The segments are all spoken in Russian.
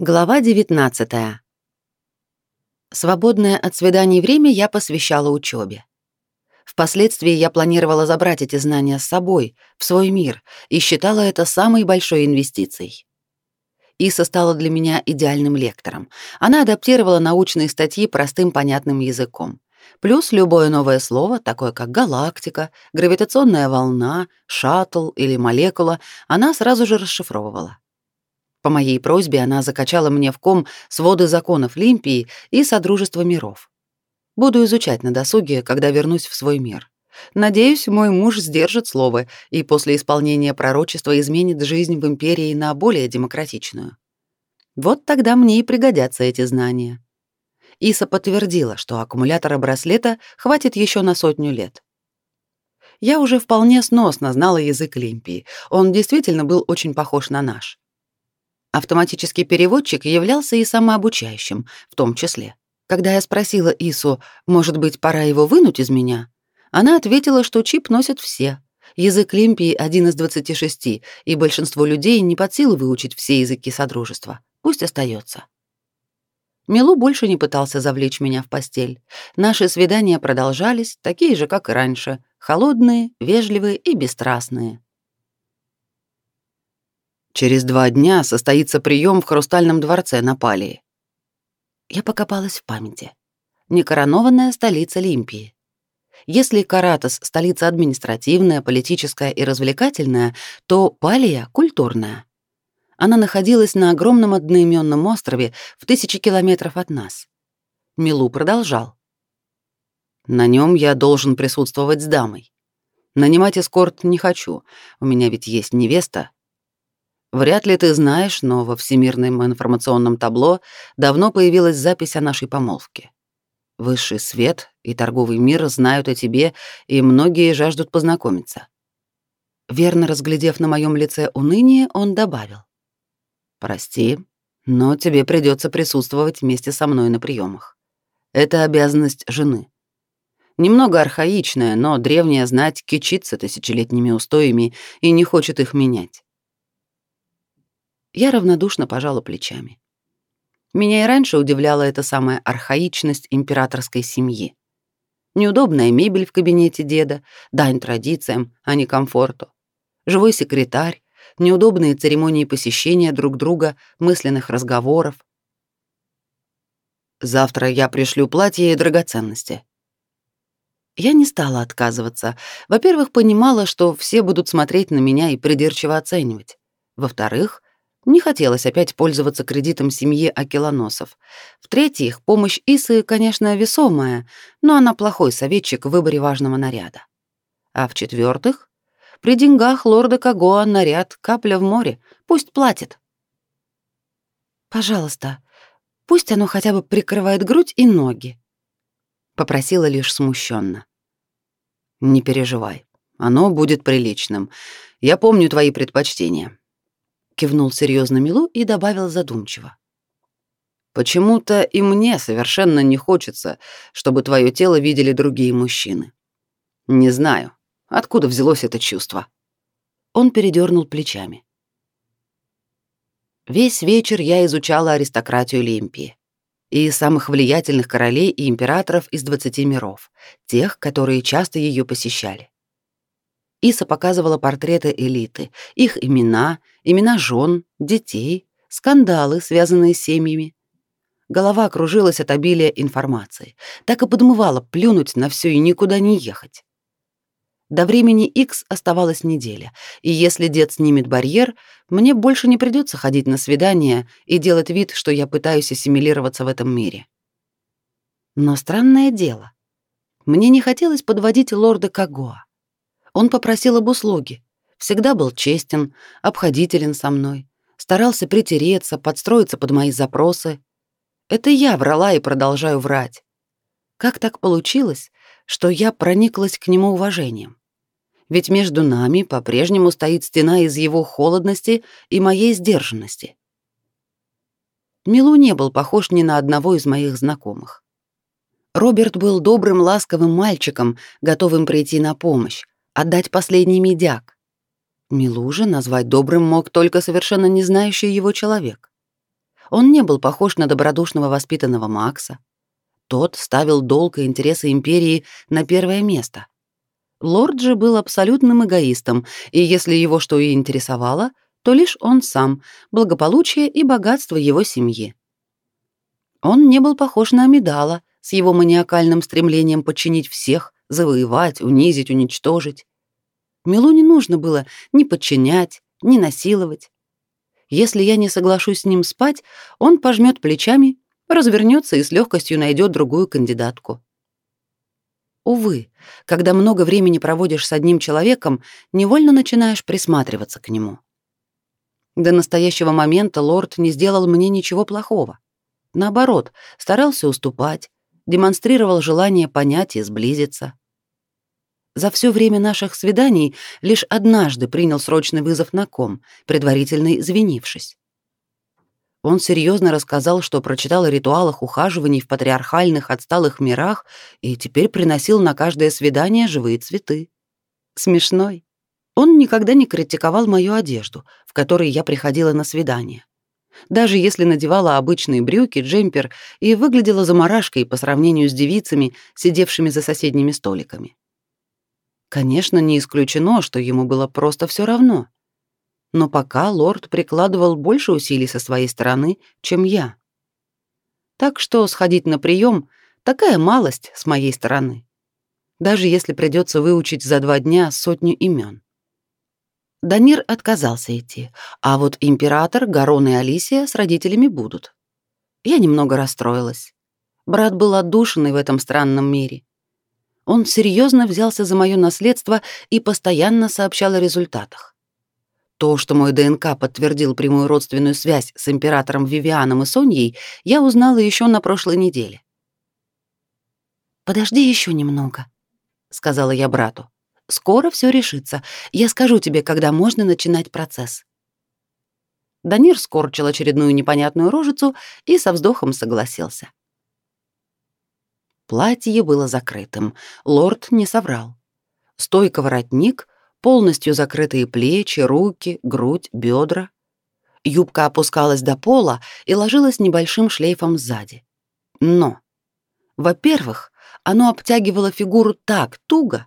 Глава 19. Свободное от свиданий время я посвящала учебе. Впоследствии я планировала забрать эти знания с собой, в свой мир, и считала это самой большой инвестицией. Иса стала для меня идеальным лектором. Она адаптировала научные статьи простым понятным языком. Плюс любое новое слово, такое как галактика, гравитационная волна, шаттл или молекула, она сразу же расшифровывала. По моей просьбе она закачала мне в ком своды законов Лимпии и Содружества миров. Буду изучать на досуге, когда вернусь в свой мир. Надеюсь, мой муж сдержит слово и после исполнения пророчества изменит жизнь в империи на более демократичную. Вот тогда мне и пригодятся эти знания. Иса подтвердила, что аккумулятора браслета хватит еще на сотню лет. Я уже вполне сносно знала язык Лимпии. Он действительно был очень похож на наш. Автоматический переводчик являлся и самообучающим, в том числе. Когда я спросила Ису, может быть, пора его вынуть из меня, она ответила, что чип носят все. Язык Лимпии один из 26, и большинство людей не под силу выучить все языки Содружества. Пусть остается. Милу больше не пытался завлечь меня в постель. Наши свидания продолжались, такие же, как и раньше, холодные, вежливые и бесстрастные. Через два дня состоится прием в Хрустальном дворце на Палии. Я покопалась в памяти. Некоронованная столица Лимпии. Если Каратос — столица административная, политическая и развлекательная, то Палия — культурная. Она находилась на огромном одноименном острове в тысячи километров от нас. Милу продолжал. На нем я должен присутствовать с дамой. Нанимать эскорт не хочу, у меня ведь есть невеста, Вряд ли ты знаешь, но во Всемирном информационном табло давно появилась запись о нашей помолвке. Высший свет и торговый мир знают о тебе, и многие жаждут познакомиться. Верно разглядев на моем лице уныние, он добавил. «Прости, но тебе придется присутствовать вместе со мной на приемах. Это обязанность жены. Немного архаичная, но древняя знать кичится тысячелетними устоями и не хочет их менять. Я равнодушно пожала плечами. Меня и раньше удивляла эта самая архаичность императорской семьи. Неудобная мебель в кабинете деда, дань традициям, а не комфорту. Живой секретарь, неудобные церемонии посещения друг друга, мысленных разговоров. Завтра я пришлю платье и драгоценности. Я не стала отказываться. Во-первых, понимала, что все будут смотреть на меня и придирчиво оценивать. Во-вторых, не хотелось опять пользоваться кредитом семьи Акелоносов. В-третьих, помощь Исы, конечно, весомая, но она плохой советчик в выборе важного наряда. А в-четвертых, при деньгах лорда Кагоа наряд капля в море, пусть платит. «Пожалуйста, пусть оно хотя бы прикрывает грудь и ноги», — попросила лишь смущенно. «Не переживай, оно будет приличным. Я помню твои предпочтения кивнул серьезно Милу и добавил задумчиво. Почему-то и мне совершенно не хочется, чтобы твое тело видели другие мужчины. Не знаю, откуда взялось это чувство. Он передернул плечами. Весь вечер я изучала аристократию Лимпии и самых влиятельных королей и императоров из двадцати миров, тех, которые часто ее посещали. Иса показывала портреты элиты, их имена, имена жен, детей, скандалы, связанные с семьями. Голова кружилась от обилия информации. Так и подмывала плюнуть на все и никуда не ехать. До времени X оставалась неделя, и если дед снимет барьер, мне больше не придется ходить на свидания и делать вид, что я пытаюсь ассимилироваться в этом мире. Но странное дело. Мне не хотелось подводить лорда Кагоа. Он попросил об услуге. Всегда был честен, обходителен со мной, старался притереться, подстроиться под мои запросы. Это я врала и продолжаю врать. Как так получилось, что я прониклась к нему уважением? Ведь между нами по-прежнему стоит стена из его холодности и моей сдержанности. Милу не был похож ни на одного из моих знакомых. Роберт был добрым, ласковым мальчиком, готовым прийти на помощь, отдать последний медяк. Милу же назвать добрым мог только совершенно не знающий его человек. Он не был похож на добродушного воспитанного Макса. Тот ставил долг и интересы империи на первое место. Лорд же был абсолютным эгоистом, и если его что и интересовало, то лишь он сам, благополучие и богатство его семьи. Он не был похож на Амидала с его маниакальным стремлением подчинить всех, завоевать, унизить, уничтожить. Милу не нужно было ни подчинять, ни насиловать. Если я не соглашусь с ним спать, он пожмет плечами, развернется и с легкостью найдет другую кандидатку. Увы, когда много времени проводишь с одним человеком, невольно начинаешь присматриваться к нему. До настоящего момента лорд не сделал мне ничего плохого. Наоборот, старался уступать, демонстрировал желание понять и сблизиться. За все время наших свиданий лишь однажды принял срочный вызов на ком, предварительно извинившись. Он серьезно рассказал, что прочитал о ритуалах ухаживаний в патриархальных отсталых мирах и теперь приносил на каждое свидание живые цветы. Смешной. Он никогда не критиковал мою одежду, в которой я приходила на свидание. Даже если надевала обычные брюки, джемпер и выглядела заморашкой по сравнению с девицами, сидевшими за соседними столиками. Конечно, не исключено, что ему было просто все равно. Но пока лорд прикладывал больше усилий со своей стороны, чем я. Так что сходить на прием — такая малость с моей стороны. Даже если придется выучить за два дня сотню имен. Данир отказался идти, а вот император, Гарон и Алисия с родителями будут. Я немного расстроилась. Брат был отдушенный в этом странном мире. Он серьезно взялся за мое наследство и постоянно сообщал о результатах. То, что мой ДНК подтвердил прямую родственную связь с императором Вивианом и Соньей, я узнала еще на прошлой неделе. «Подожди еще немного», — сказала я брату. Скоро все решится. Я скажу тебе, когда можно начинать процесс. Данир скорчил очередную непонятную рожицу и со вздохом согласился. Платье было закрытым. Лорд не соврал. Стойка воротник, полностью закрытые плечи, руки, грудь, бедра. Юбка опускалась до пола и ложилась небольшим шлейфом сзади. Но, во-первых, оно обтягивало фигуру так туго,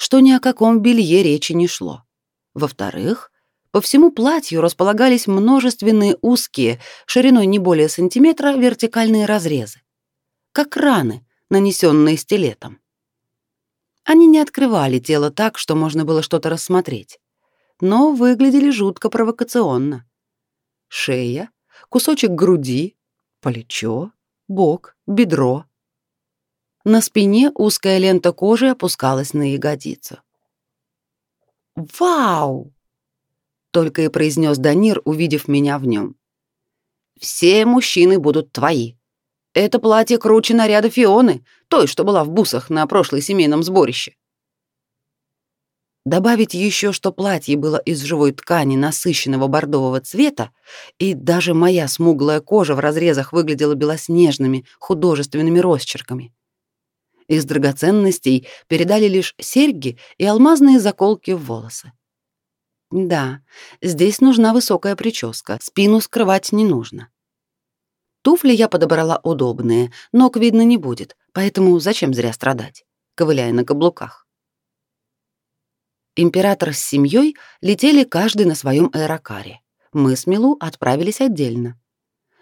что ни о каком белье речи не шло. Во-вторых, по всему платью располагались множественные узкие, шириной не более сантиметра, вертикальные разрезы, как раны, нанесенные стилетом. Они не открывали тело так, что можно было что-то рассмотреть, но выглядели жутко провокационно. Шея, кусочек груди, плечо, бок, бедро, на спине узкая лента кожи опускалась на ягодицу. «Вау!» — только и произнес Данир, увидев меня в нем. «Все мужчины будут твои. Это платье круче наряда Фионы, той, что была в бусах на прошлой семейном сборище». Добавить еще, что платье было из живой ткани насыщенного бордового цвета, и даже моя смуглая кожа в разрезах выглядела белоснежными художественными росчерками. Из драгоценностей передали лишь серьги и алмазные заколки в волосы. Да, здесь нужна высокая прическа, спину скрывать не нужно. Туфли я подобрала удобные, ног видно не будет, поэтому зачем зря страдать, ковыляя на каблуках. Император с семьей летели каждый на своем аэрокаре. Мы с Милу отправились отдельно.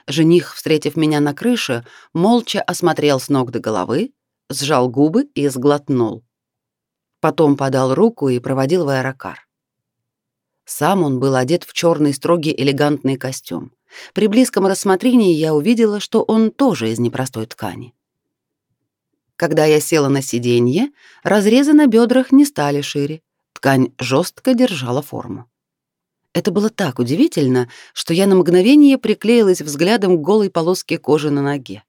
Жених, встретив меня на крыше, молча осмотрел с ног до головы, сжал губы и сглотнул. Потом подал руку и проводил в аэрокар. Сам он был одет в черный строгий элегантный костюм. При близком рассмотрении я увидела, что он тоже из непростой ткани. Когда я села на сиденье, разрезы на бедрах не стали шире, ткань жестко держала форму. Это было так удивительно, что я на мгновение приклеилась взглядом к голой полоске кожи на ноге.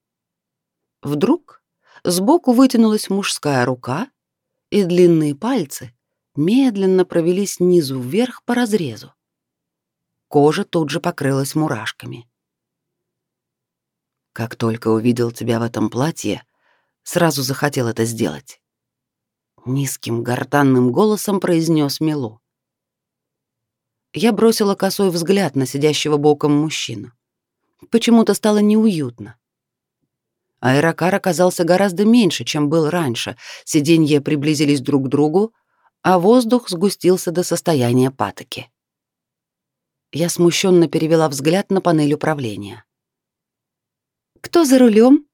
Вдруг Сбоку вытянулась мужская рука, и длинные пальцы медленно провели снизу вверх по разрезу. Кожа тут же покрылась мурашками. Как только увидел тебя в этом платье, сразу захотел это сделать. Низким гортанным голосом произнес Милу. Я бросила косой взгляд на сидящего боком мужчину. Почему-то стало неуютно. Аэрокар оказался гораздо меньше, чем был раньше. Сиденья приблизились друг к другу, а воздух сгустился до состояния патоки. Я смущенно перевела взгляд на панель управления. «Кто за рулем?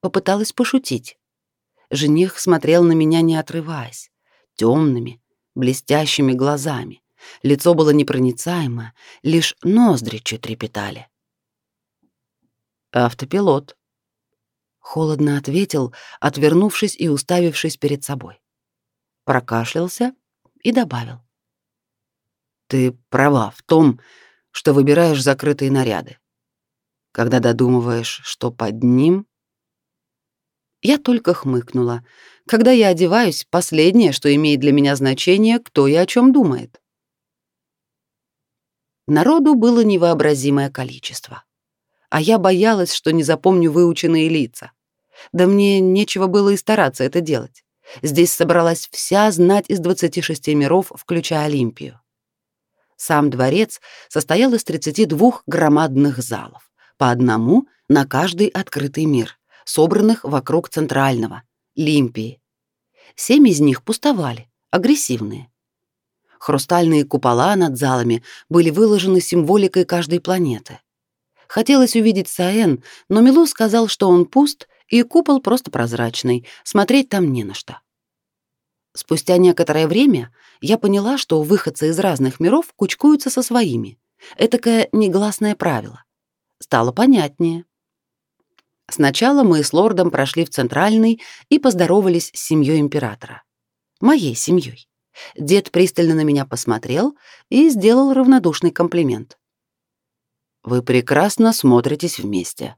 Попыталась пошутить. Жених смотрел на меня, не отрываясь, темными, блестящими глазами. Лицо было непроницаемо, лишь ноздри чуть трепетали. «Автопилот», — холодно ответил, отвернувшись и уставившись перед собой. Прокашлялся и добавил. «Ты права в том, что выбираешь закрытые наряды. Когда додумываешь, что под ним...» Я только хмыкнула. Когда я одеваюсь, последнее, что имеет для меня значение, кто и о чем думает. Народу было невообразимое количество. А я боялась, что не запомню выученные лица. Да мне нечего было и стараться это делать. Здесь собралась вся знать из 26 миров, включая Олимпию. Сам дворец состоял из 32 громадных залов, по одному на каждый открытый мир, собранных вокруг центрального, Лимпии. Семь из них пустовали, агрессивные. Хрустальные купола над залами были выложены символикой каждой планеты. Хотелось увидеть Саэн, но Милу сказал, что он пуст, и купол просто прозрачный, смотреть там не на что. Спустя некоторое время я поняла, что выходцы из разных миров кучкуются со своими. Этакое негласное правило. Стало понятнее. Сначала мы с лордом прошли в центральный и поздоровались с семьей императора. Моей семьей. Дед пристально на меня посмотрел и сделал равнодушный комплимент. «Вы прекрасно смотритесь вместе».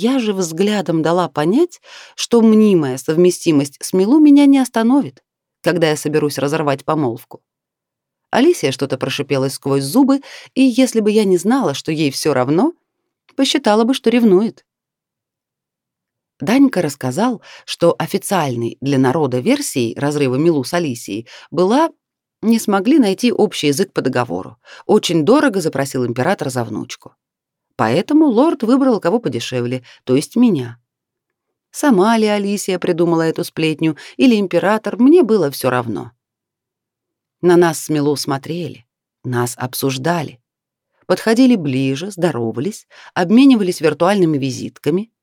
Я же взглядом дала понять, что мнимая совместимость с Милу меня не остановит, когда я соберусь разорвать помолвку. Алисия что-то прошипела сквозь зубы, и если бы я не знала, что ей все равно, посчитала бы, что ревнует. Данька рассказал, что официальной для народа версией разрыва Милу с Алисией была «не смогли найти общий язык по договору. Очень дорого запросил император за внучку. Поэтому лорд выбрал кого подешевле, то есть меня. Сама ли Алисия придумала эту сплетню или император, мне было все равно. На нас с Милу смотрели, нас обсуждали. Подходили ближе, здоровались, обменивались виртуальными визитками —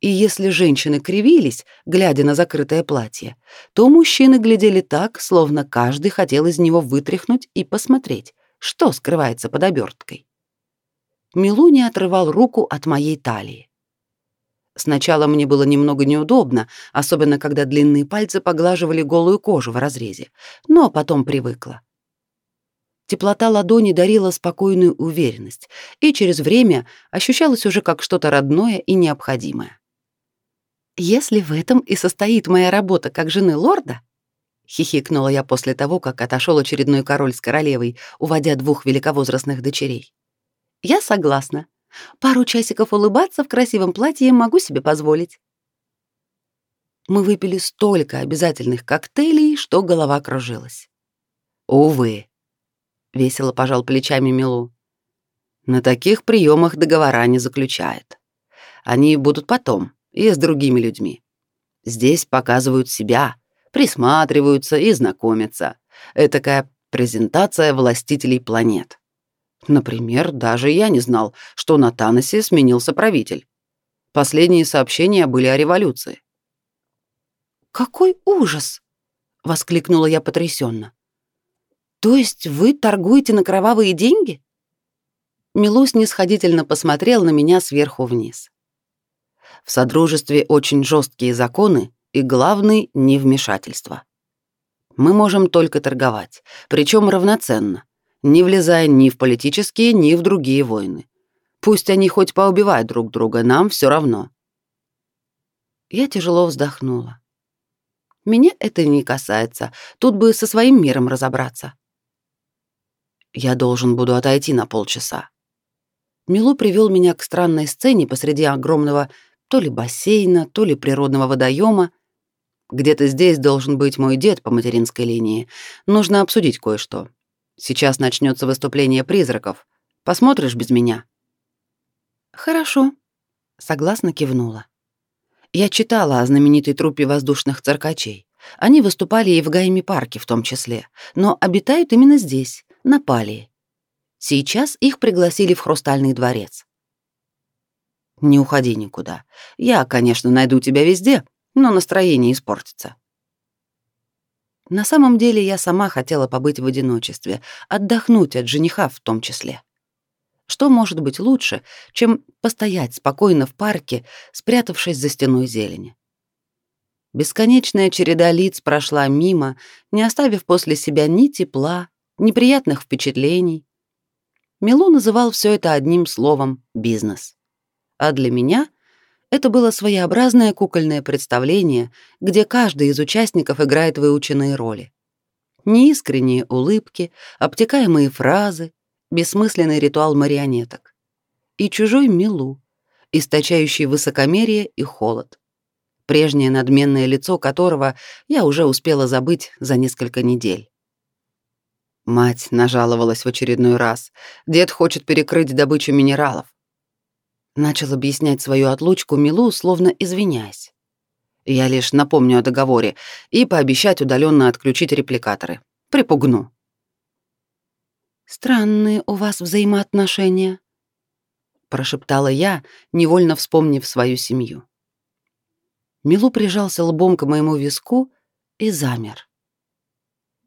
и если женщины кривились, глядя на закрытое платье, то мужчины глядели так, словно каждый хотел из него вытряхнуть и посмотреть, что скрывается под оберткой. Милу не отрывал руку от моей талии. Сначала мне было немного неудобно, особенно когда длинные пальцы поглаживали голую кожу в разрезе, но потом привыкла. Теплота ладони дарила спокойную уверенность, и через время ощущалась уже как что-то родное и необходимое. Если в этом и состоит моя работа как жены лорда, хихикнула я после того, как отошел очередной король с королевой, уводя двух великовозрастных дочерей. Я согласна. Пару часиков улыбаться в красивом платье могу себе позволить. Мы выпили столько обязательных коктейлей, что голова кружилась. Увы, весело пожал плечами Милу. На таких приемах договора не заключает. Они будут потом, и с другими людьми. Здесь показывают себя, присматриваются и знакомятся. Это такая презентация властителей планет. Например, даже я не знал, что на Таносе сменился правитель. Последние сообщения были о революции. «Какой ужас!» — воскликнула я потрясенно. «То есть вы торгуете на кровавые деньги?» Милус нисходительно посмотрел на меня сверху вниз. В Содружестве очень жесткие законы и, главный, невмешательство. Мы можем только торговать, причем равноценно, не влезая ни в политические, ни в другие войны. Пусть они хоть поубивают друг друга, нам все равно. Я тяжело вздохнула. Меня это не касается, тут бы со своим миром разобраться. Я должен буду отойти на полчаса. Милу привел меня к странной сцене посреди огромного то ли бассейна, то ли природного водоема. Где-то здесь должен быть мой дед по материнской линии. Нужно обсудить кое-что. Сейчас начнется выступление призраков. Посмотришь без меня? Хорошо, согласно кивнула. Я читала о знаменитой труппе воздушных циркачей. Они выступали и в Гайме парке в том числе, но обитают именно здесь, на Палии. Сейчас их пригласили в Хрустальный дворец. Не уходи никуда. Я, конечно, найду тебя везде, но настроение испортится. На самом деле я сама хотела побыть в одиночестве, отдохнуть от жениха в том числе. Что может быть лучше, чем постоять спокойно в парке, спрятавшись за стеной зелени? Бесконечная череда лиц прошла мимо, не оставив после себя ни тепла, ни приятных впечатлений. Милу называл все это одним словом «бизнес». А для меня это было своеобразное кукольное представление, где каждый из участников играет выученные роли. Неискренние улыбки, обтекаемые фразы, бессмысленный ритуал марионеток. И чужой Милу, источающий высокомерие и холод. Прежнее надменное лицо которого я уже успела забыть за несколько недель. Мать нажаловалась в очередной раз. Дед хочет перекрыть добычу минералов. Начал объяснять свою отлучку Милу, словно извиняясь. Я лишь напомню о договоре и пообещать удаленно отключить репликаторы. Припугну. Странные у вас взаимоотношения, прошептала я, невольно вспомнив свою семью. Милу прижался лбом к моему виску и замер.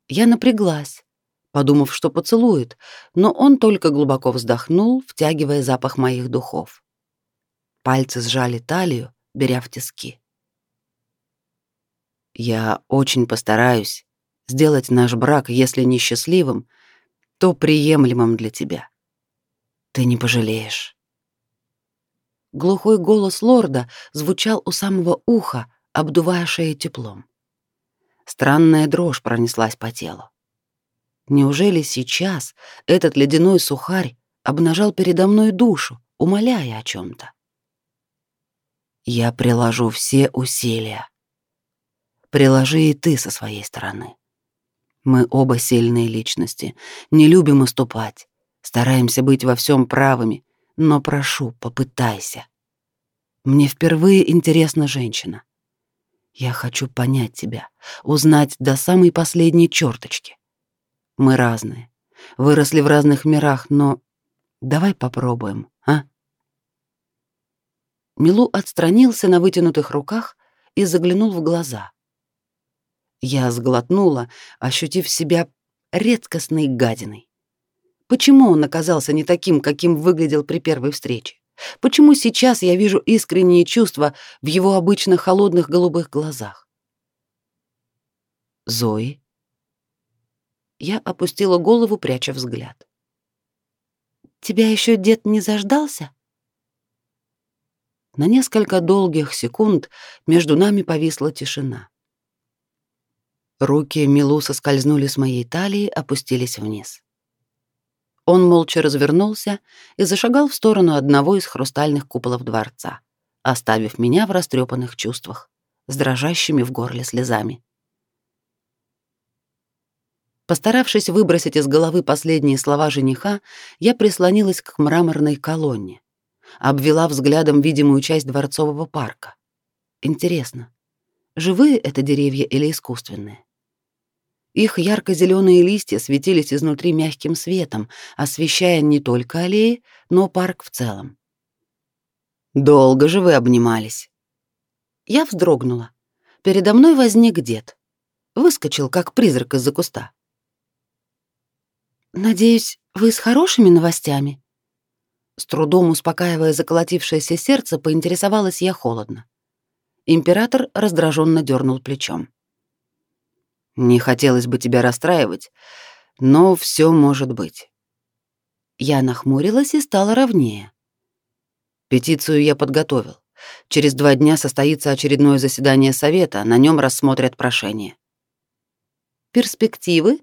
Я напряглась, подумав, что поцелует, но он только глубоко вздохнул, втягивая запах моих духов. Пальцы сжали талию, беря в тиски. Я очень постараюсь сделать наш брак, если не счастливым, то приемлемым для тебя. Ты не пожалеешь. Глухой голос лорда звучал у самого уха, обдувая шею теплом. Странная дрожь пронеслась по телу. Неужели сейчас этот ледяной сухарь обнажал передо мной душу, умоляя о чем то Я приложу все усилия. Приложи и ты со своей стороны. Мы оба сильные личности, не любим уступать, стараемся быть во всем правыми, но прошу, попытайся. Мне впервые интересна женщина. Я хочу понять тебя, узнать до самой последней черточки. Мы разные, выросли в разных мирах, но давай попробуем, а? Милу отстранился на вытянутых руках и заглянул в глаза. Я сглотнула, ощутив себя редкостной гадиной. Почему он оказался не таким, каким выглядел при первой встрече? Почему сейчас я вижу искренние чувства в его обычно холодных голубых глазах? Зои. Я опустила голову, пряча взгляд. Тебя еще дед не заждался? На несколько долгих секунд между нами повисла тишина. Руки Милу соскользнули с моей талии, опустились вниз. Он молча развернулся и зашагал в сторону одного из хрустальных куполов дворца, оставив меня в растрепанных чувствах, с дрожащими в горле слезами. Постаравшись выбросить из головы последние слова жениха, я прислонилась к мраморной колонне, обвела взглядом видимую часть дворцового парка. Интересно, живые это деревья или искусственные? Их ярко-зеленые листья светились изнутри мягким светом, освещая не только аллеи, но парк в целом. «Долго же вы обнимались?» Я вздрогнула. Передо мной возник дед. Выскочил, как призрак из-за куста. «Надеюсь, вы с хорошими новостями?» С трудом успокаивая заколотившееся сердце, поинтересовалась я холодно. Император раздраженно дернул плечом. Не хотелось бы тебя расстраивать, но все может быть. Я нахмурилась и стала ровнее. Петицию я подготовил. Через два дня состоится очередное заседание совета, на нем рассмотрят прошение. Перспективы?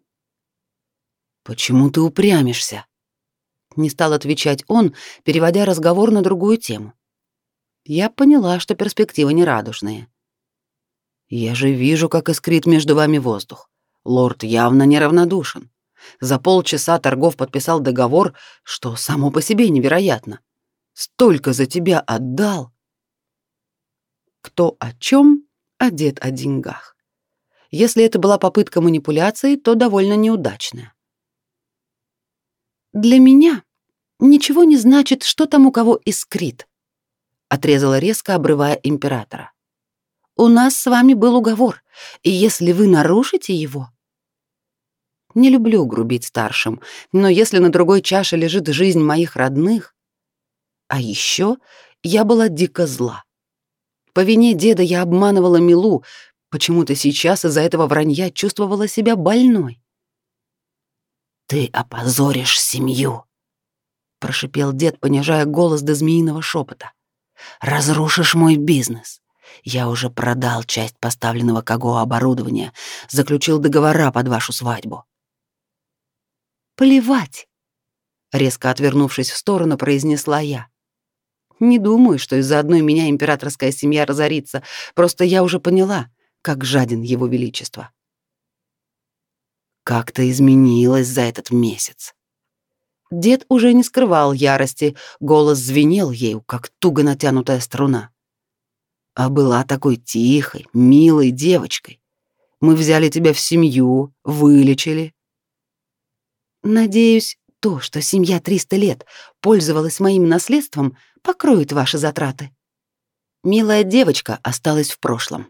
Почему ты упрямишься? Не стал отвечать он, переводя разговор на другую тему. Я поняла, что перспективы нерадужные. Я же вижу, как искрит между вами воздух. Лорд явно неравнодушен. За полчаса торгов подписал договор, что само по себе невероятно. Столько за тебя отдал. Кто о чем, одет о деньгах. Если это была попытка манипуляции, то довольно неудачная. Для меня ничего не значит, что там у кого искрит, отрезала резко, обрывая императора. У нас с вами был уговор, и если вы нарушите его, не люблю грубить старшим, но если на другой чаше лежит жизнь моих родных... А еще я была дико зла. По вине деда я обманывала Милу, почему-то сейчас из-за этого вранья чувствовала себя больной. «Ты опозоришь семью», — прошипел дед, понижая голос до змеиного шепота. «Разрушишь мой бизнес. Я уже продал часть поставленного КАГО оборудования, заключил договора под вашу свадьбу. Плевать, резко отвернувшись в сторону, произнесла я. Не думаю, что из-за одной меня императорская семья разорится, просто я уже поняла, как жаден его величество. Как то изменилась за этот месяц. Дед уже не скрывал ярости, голос звенел ею, как туго натянутая струна. А была такой тихой, милой девочкой. Мы взяли тебя в семью, вылечили, Надеюсь, то, что семья 300 лет пользовалась моим наследством, покроет ваши затраты. Милая девочка осталась в прошлом.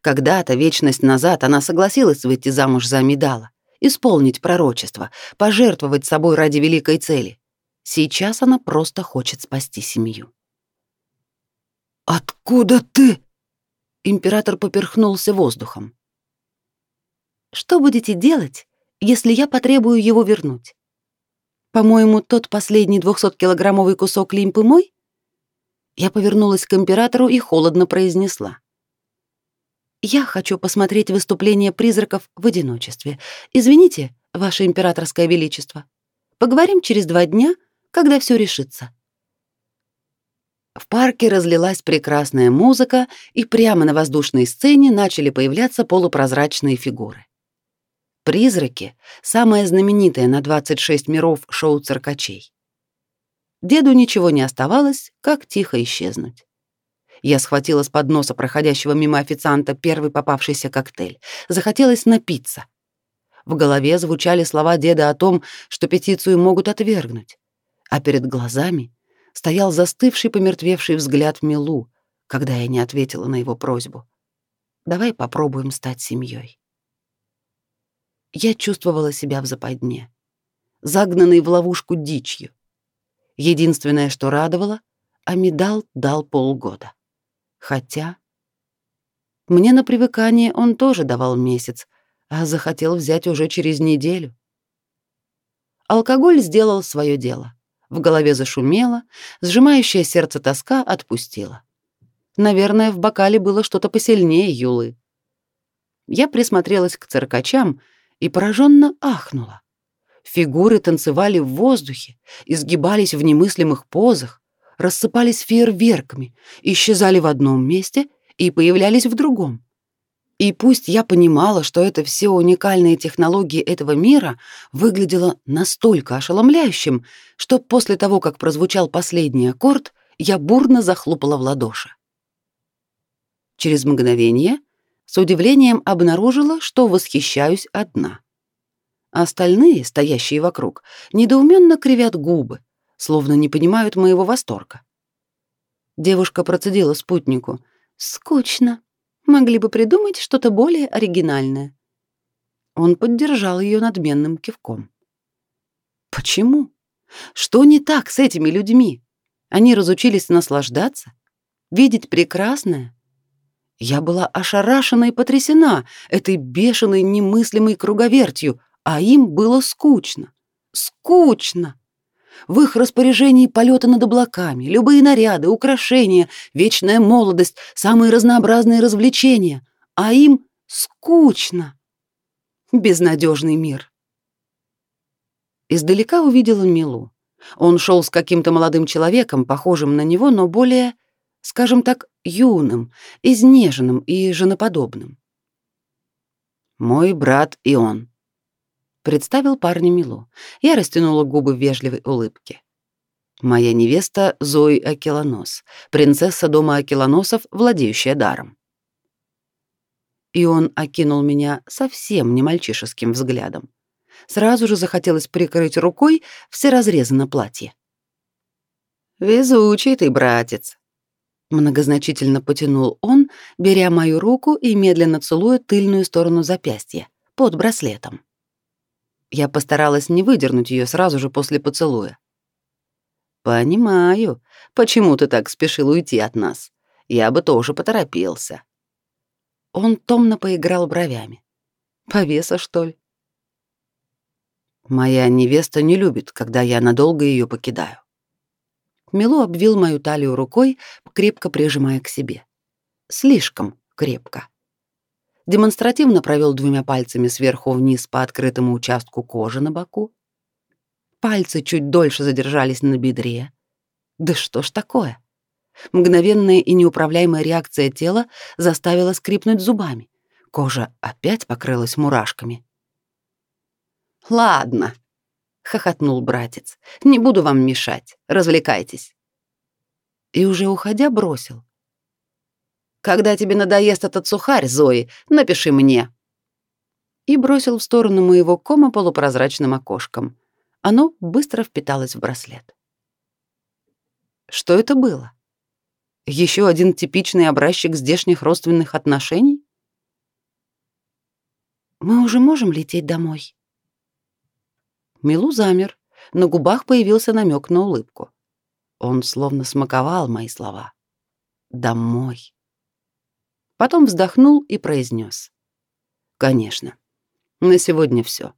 Когда-то, вечность назад, она согласилась выйти замуж за Медала, исполнить пророчество, пожертвовать собой ради великой цели. Сейчас она просто хочет спасти семью. «Откуда ты?» Император поперхнулся воздухом. «Что будете делать, если я потребую его вернуть? По-моему, тот последний 200-килограммовый кусок лимпы мой? Я повернулась к императору и холодно произнесла. Я хочу посмотреть выступление призраков в одиночестве. Извините, ваше императорское величество. Поговорим через два дня, когда все решится. В парке разлилась прекрасная музыка, и прямо на воздушной сцене начали появляться полупрозрачные фигуры. Призраки — самое знаменитое на 26 миров шоу циркачей. Деду ничего не оставалось, как тихо исчезнуть. Я схватила с подноса проходящего мимо официанта первый попавшийся коктейль. Захотелось напиться. В голове звучали слова деда о том, что петицию могут отвергнуть. А перед глазами стоял застывший помертвевший взгляд Милу, когда я не ответила на его просьбу. «Давай попробуем стать семьей я чувствовала себя в западне, загнанной в ловушку дичью. Единственное, что радовало, Амидал дал полгода. Хотя мне на привыкание он тоже давал месяц, а захотел взять уже через неделю. Алкоголь сделал свое дело. В голове зашумело, сжимающее сердце тоска отпустила. Наверное, в бокале было что-то посильнее Юлы. Я присмотрелась к циркачам и пораженно ахнула. Фигуры танцевали в воздухе, изгибались в немыслимых позах, рассыпались фейерверками, исчезали в одном месте и появлялись в другом. И пусть я понимала, что это все уникальные технологии этого мира, выглядело настолько ошеломляющим, что после того, как прозвучал последний аккорд, я бурно захлопала в ладоши. Через мгновение с удивлением обнаружила, что восхищаюсь одна. Остальные, стоящие вокруг, недоуменно кривят губы, словно не понимают моего восторга. Девушка процедила спутнику. «Скучно. Могли бы придумать что-то более оригинальное». Он поддержал ее надменным кивком. «Почему? Что не так с этими людьми? Они разучились наслаждаться, видеть прекрасное, я была ошарашена и потрясена этой бешеной немыслимой круговертью, а им было скучно. Скучно! В их распоряжении полеты над облаками, любые наряды, украшения, вечная молодость, самые разнообразные развлечения. А им скучно. Безнадежный мир. Издалека увидела Милу. Он шел с каким-то молодым человеком, похожим на него, но более скажем так, юным, изнеженным и женоподобным. «Мой брат и он», — представил парня Милу. Я растянула губы в вежливой улыбке. Моя невеста Зои Акелонос, принцесса дома Акелоносов, владеющая даром. И он окинул меня совсем не мальчишеским взглядом. Сразу же захотелось прикрыть рукой все разрезы на платье. «Везучий ты, братец!» Многозначительно потянул он, беря мою руку и медленно целуя тыльную сторону запястья, под браслетом. Я постаралась не выдернуть ее сразу же после поцелуя. «Понимаю, почему ты так спешил уйти от нас. Я бы тоже поторопился». Он томно поиграл бровями. «Повеса, что ли?» «Моя невеста не любит, когда я надолго ее покидаю». Милу обвил мою талию рукой, крепко прижимая к себе. Слишком крепко. Демонстративно провел двумя пальцами сверху вниз по открытому участку кожи на боку. Пальцы чуть дольше задержались на бедре. Да что ж такое? Мгновенная и неуправляемая реакция тела заставила скрипнуть зубами. Кожа опять покрылась мурашками. «Ладно», хохотнул братец. Не буду вам мешать. Развлекайтесь. И уже уходя бросил: Когда тебе надоест этот сухарь, Зои, напиши мне. И бросил в сторону моего кома полупрозрачным окошком. Оно быстро впиталось в браслет. Что это было? Еще один типичный образчик здешних родственных отношений? Мы уже можем лететь домой, Милу замер, на губах появился намек на улыбку. Он словно смаковал мои слова. «Домой». Потом вздохнул и произнес. «Конечно. На сегодня все.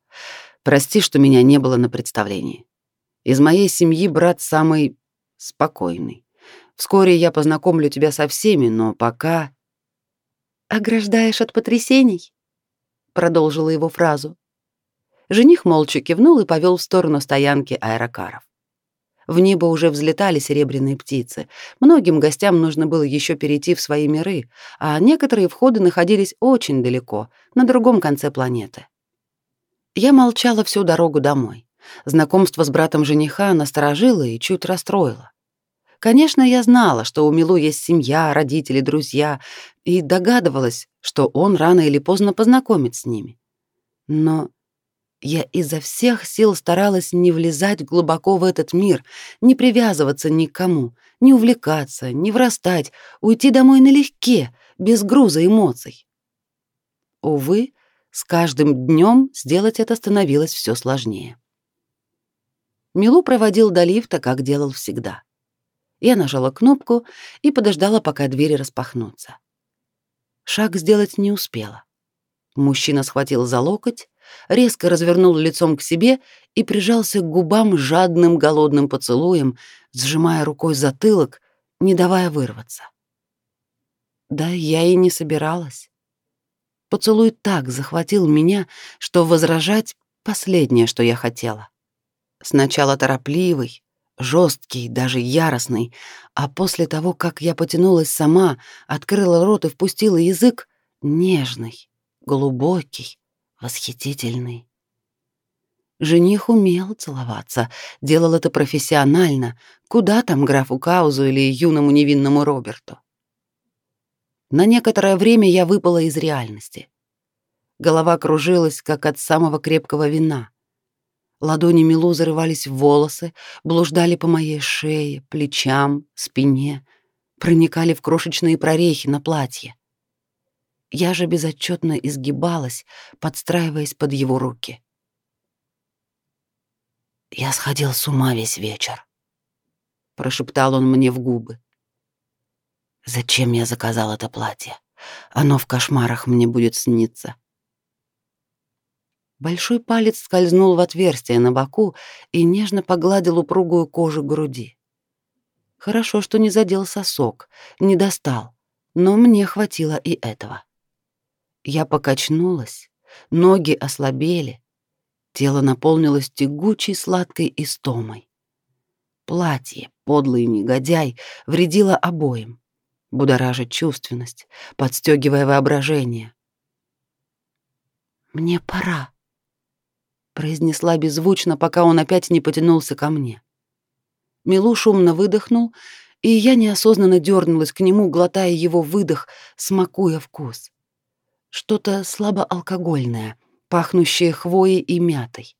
Прости, что меня не было на представлении. Из моей семьи брат самый спокойный. Вскоре я познакомлю тебя со всеми, но пока...» «Ограждаешь от потрясений?» Продолжила его фразу. Жених молча кивнул и повел в сторону стоянки аэрокаров. В небо уже взлетали серебряные птицы. Многим гостям нужно было еще перейти в свои миры, а некоторые входы находились очень далеко, на другом конце планеты. Я молчала всю дорогу домой. Знакомство с братом жениха насторожило и чуть расстроило. Конечно, я знала, что у Милу есть семья, родители, друзья, и догадывалась, что он рано или поздно познакомит с ними. Но я изо всех сил старалась не влезать глубоко в этот мир, не привязываться ни к кому, не увлекаться, не врастать, уйти домой налегке, без груза эмоций. Увы, с каждым днем сделать это становилось все сложнее. Милу проводил до лифта, как делал всегда. Я нажала кнопку и подождала, пока двери распахнутся. Шаг сделать не успела. Мужчина схватил за локоть, резко развернул лицом к себе и прижался к губам жадным голодным поцелуем, сжимая рукой затылок, не давая вырваться. Да я и не собиралась. Поцелуй так захватил меня, что возражать — последнее, что я хотела. Сначала торопливый, жесткий, даже яростный, а после того, как я потянулась сама, открыла рот и впустила язык, нежный, глубокий, восхитительный. Жених умел целоваться, делал это профессионально. Куда там графу Каузу или юному невинному Роберту? На некоторое время я выпала из реальности. Голова кружилась, как от самого крепкого вина. Ладони Милу зарывались в волосы, блуждали по моей шее, плечам, спине, проникали в крошечные прорехи на платье. Я же безотчетно изгибалась, подстраиваясь под его руки. «Я сходил с ума весь вечер», — прошептал он мне в губы. «Зачем я заказал это платье? Оно в кошмарах мне будет сниться». Большой палец скользнул в отверстие на боку и нежно погладил упругую кожу груди. Хорошо, что не задел сосок, не достал, но мне хватило и этого. Я покачнулась, ноги ослабели, тело наполнилось тягучей сладкой истомой. Платье, подлый негодяй, вредило обоим, будоража чувственность, подстегивая воображение. «Мне пора», — произнесла беззвучно, пока он опять не потянулся ко мне. Милу шумно выдохнул, и я неосознанно дернулась к нему, глотая его выдох, смакуя вкус. Что-то слабоалкогольное, пахнущее хвоей и мятой.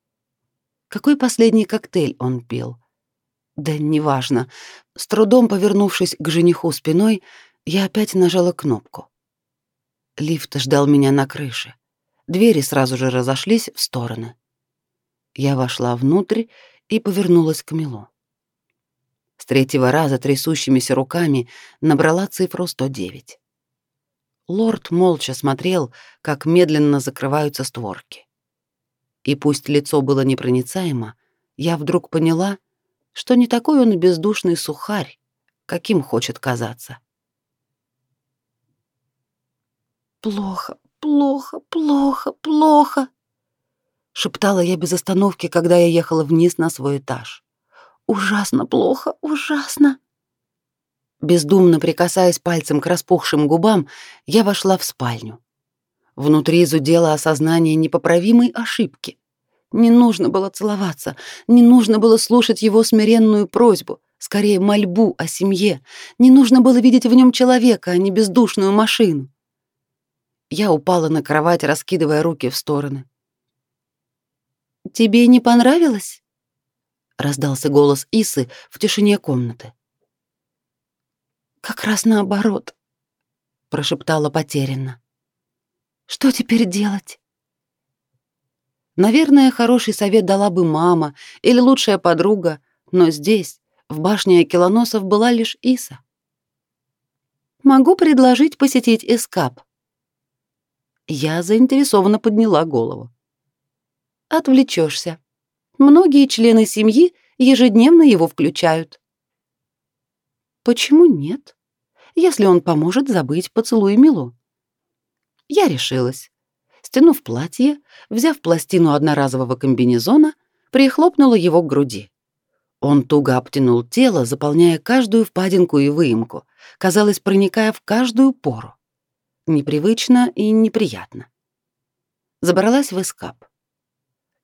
Какой последний коктейль он пил? Да неважно. С трудом повернувшись к жениху спиной, я опять нажала кнопку. Лифт ждал меня на крыше. Двери сразу же разошлись в стороны. Я вошла внутрь и повернулась к Милу. С третьего раза трясущимися руками набрала цифру 109. Лорд молча смотрел, как медленно закрываются створки. И пусть лицо было непроницаемо, я вдруг поняла, что не такой он бездушный сухарь, каким хочет казаться. «Плохо, плохо, плохо, плохо», — шептала я без остановки, когда я ехала вниз на свой этаж. Ужасно плохо, ужасно. Бездумно прикасаясь пальцем к распухшим губам, я вошла в спальню. Внутри зудело осознание непоправимой ошибки. Не нужно было целоваться, не нужно было слушать его смиренную просьбу, скорее мольбу о семье. Не нужно было видеть в нем человека, а не бездушную машину. Я упала на кровать, раскидывая руки в стороны. «Тебе не понравилось?» раздался голос Исы в тишине комнаты. Как раз наоборот, прошептала потерянно. Что теперь делать? Наверное, хороший совет дала бы мама или лучшая подруга, но здесь, в башне Акилоносов, была лишь Иса. Могу предложить посетить Эскап. Я заинтересованно подняла голову. Отвлечешься. Многие члены семьи ежедневно его включают. Почему нет? Если он поможет забыть поцелуй Милу. Я решилась. Стянув платье, взяв пластину одноразового комбинезона, прихлопнула его к груди. Он туго обтянул тело, заполняя каждую впадинку и выемку, казалось, проникая в каждую пору. Непривычно и неприятно. Забралась в эскап.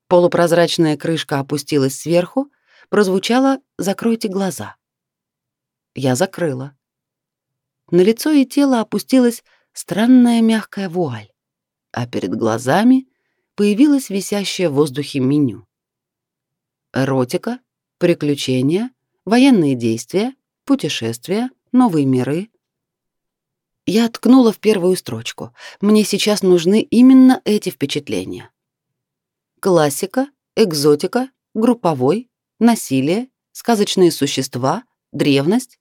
Полупрозрачная крышка опустилась сверху, прозвучало «закройте глаза». Я закрыла. На лицо и тело опустилась странная мягкая вуаль, а перед глазами появилось висящее в воздухе меню. Эротика, приключения, военные действия, путешествия, новые миры. Я ткнула в первую строчку. Мне сейчас нужны именно эти впечатления классика, экзотика, групповой, насилие, сказочные существа, древность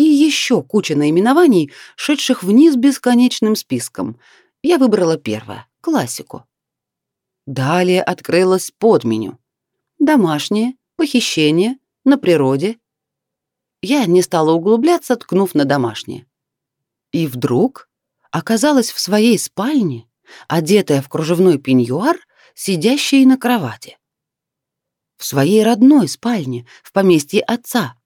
и еще куча наименований, шедших вниз бесконечным списком. Я выбрала первое — классику. Далее открылось подменю. Домашнее, похищение, на природе. Я не стала углубляться, ткнув на домашнее. И вдруг оказалась в своей спальне, одетая в кружевной пеньюар сидящей на кровати. В своей родной спальне, в поместье отца.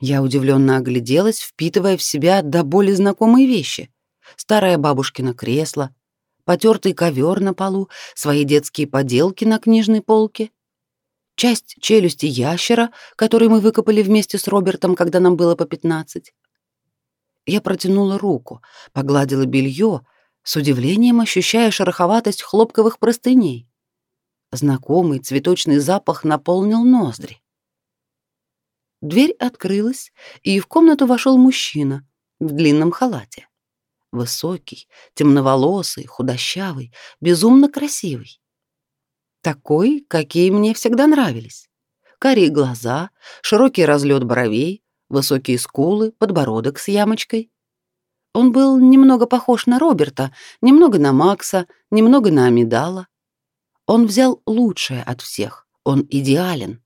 Я удивленно огляделась, впитывая в себя до боли знакомые вещи. Старое бабушкино кресло, потертый ковер на полу, свои детские поделки на книжной полке, часть челюсти ящера, который мы выкопали вместе с Робертом, когда нам было по пятнадцать. Я протянула руку, погладила белье, с удивлением ощущая шероховатость хлопковых простыней. Знакомый цветочный запах наполнил ноздри. Дверь открылась, и в комнату вошел мужчина в длинном халате. Высокий, темноволосый, худощавый, безумно красивый. Такой, какие мне всегда нравились. Карие глаза, широкий разлет бровей, высокие скулы, подбородок с ямочкой. Он был немного похож на Роберта, немного на Макса, немного на Амидала. Он взял лучшее от всех. Он идеален.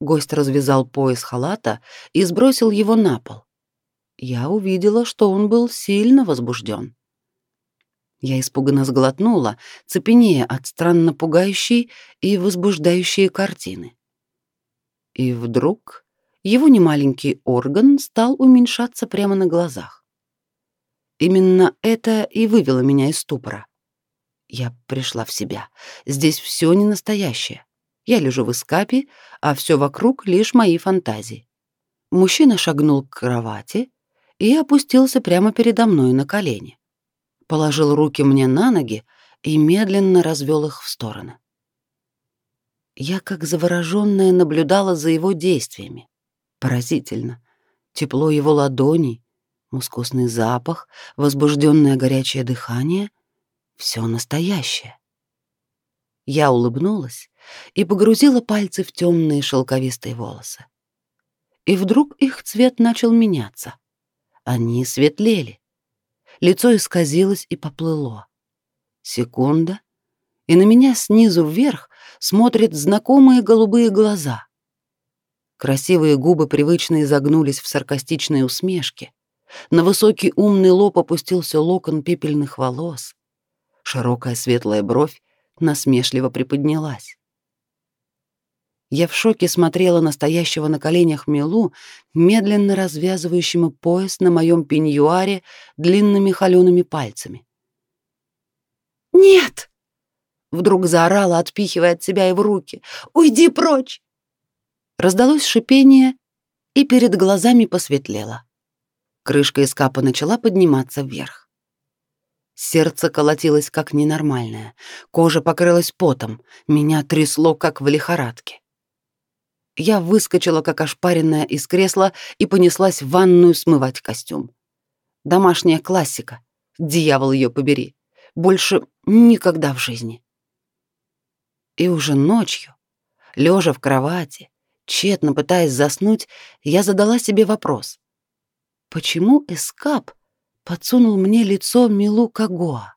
Гость развязал пояс халата и сбросил его на пол. Я увидела, что он был сильно возбужден. Я испуганно сглотнула, цепенея от странно пугающей и возбуждающей картины. И вдруг его немаленький орган стал уменьшаться прямо на глазах. Именно это и вывело меня из ступора. Я пришла в себя. Здесь все не настоящее. Я лежу в эскапе, а все вокруг лишь мои фантазии. Мужчина шагнул к кровати и опустился прямо передо мной на колени. Положил руки мне на ноги и медленно развел их в стороны. Я, как завороженная, наблюдала за его действиями. Поразительно. Тепло его ладоней, мускусный запах, возбужденное горячее дыхание — все настоящее. Я улыбнулась и погрузила пальцы в темные шелковистые волосы. И вдруг их цвет начал меняться. Они светлели. Лицо исказилось и поплыло. Секунда, и на меня снизу вверх смотрят знакомые голубые глаза. Красивые губы привычно изогнулись в саркастичной усмешке. На высокий умный лоб опустился локон пепельных волос. Широкая светлая бровь насмешливо приподнялась. Я в шоке смотрела на стоящего на коленях Милу, медленно развязывающему пояс на моем пеньюаре длинными холеными пальцами. «Нет!» — вдруг заорала, отпихивая от себя его руки. «Уйди прочь!» Раздалось шипение, и перед глазами посветлело. Крышка из капа начала подниматься вверх. Сердце колотилось как ненормальное, кожа покрылась потом, меня трясло как в лихорадке. Я выскочила как ошпаренная из кресла и понеслась в ванную смывать костюм. Домашняя классика. Дьявол ее побери. Больше никогда в жизни. И уже ночью, лежа в кровати, тщетно пытаясь заснуть, я задала себе вопрос. Почему Эскап подсунул мне лицо Милу Кагоа?